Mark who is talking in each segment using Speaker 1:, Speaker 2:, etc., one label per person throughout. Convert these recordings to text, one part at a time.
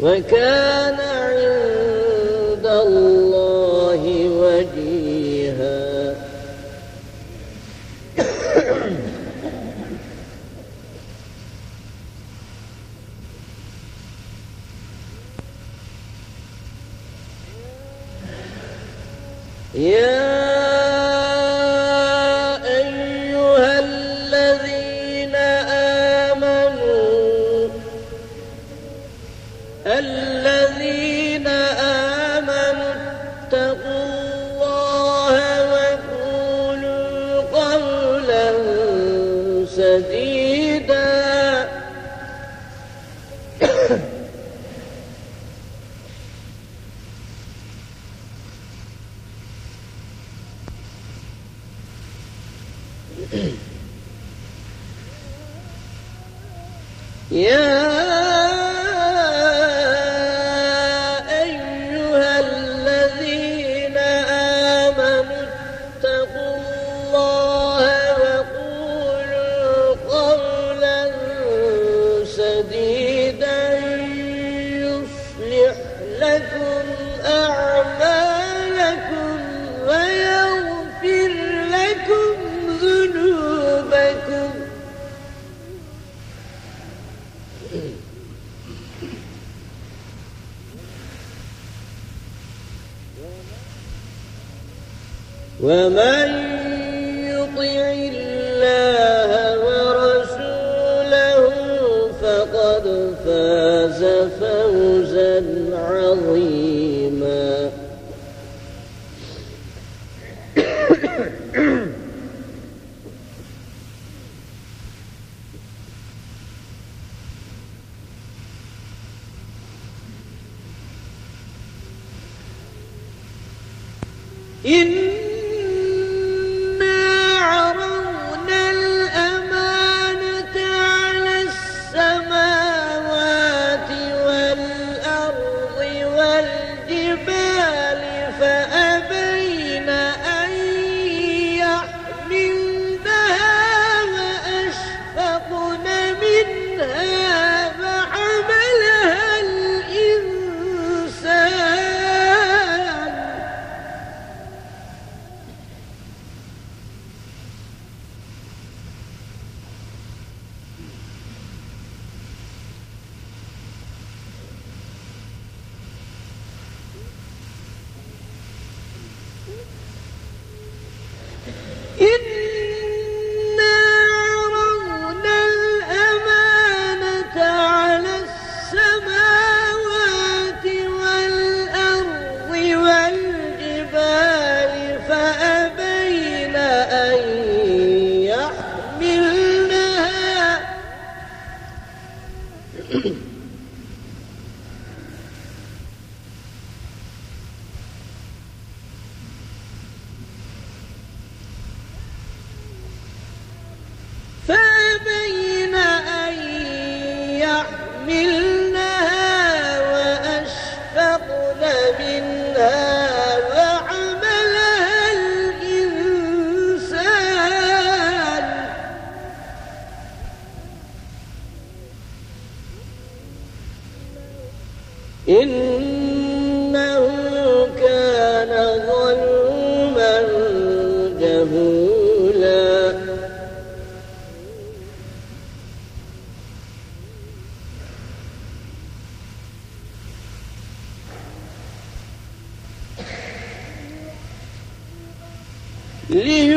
Speaker 1: وكان عند الله وجيها. يا شديدا. يا ومن يطع الله ورسوله فقد فاز فوزا عظيما. إن فأبين livre!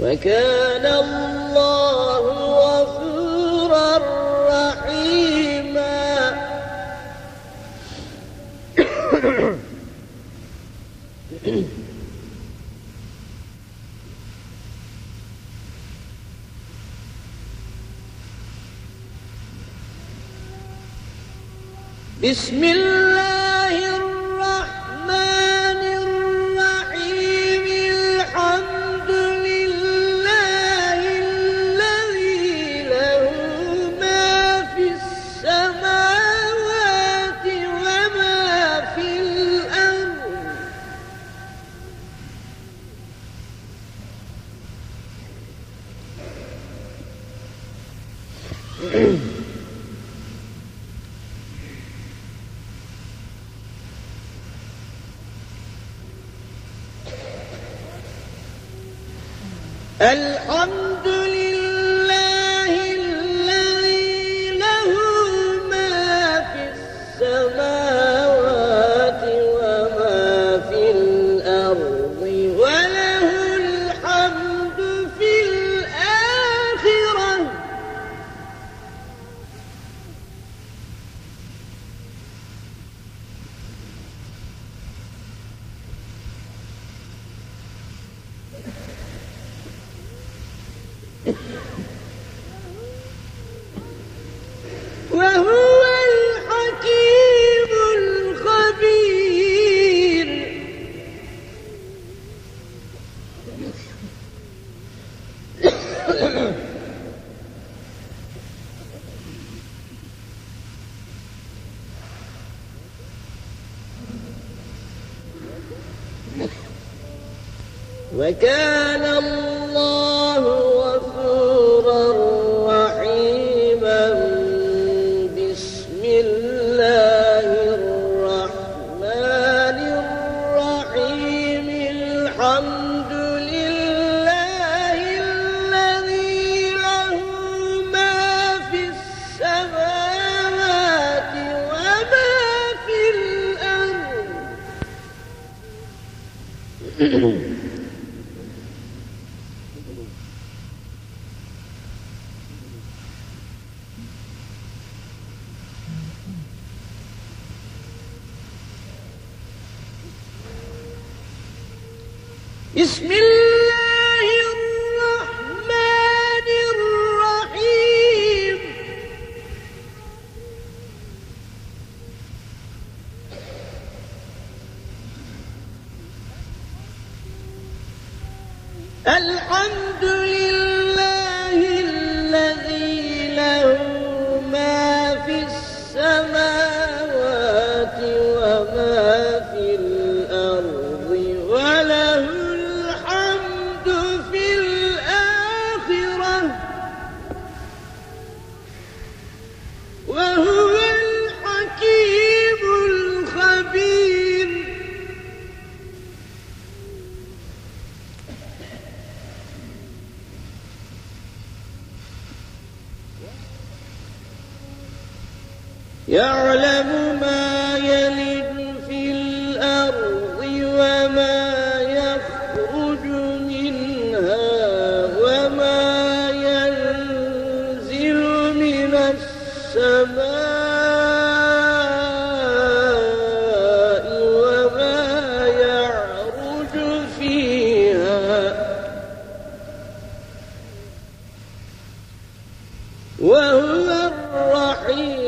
Speaker 1: وكان الله غفورا رحيما. بسم الله الحمد وكان Uhum. يعلم ما يلد في الأرض وما يخرج منها وما ينزل من السماء وما يعرج فيها. وهو الرحيم.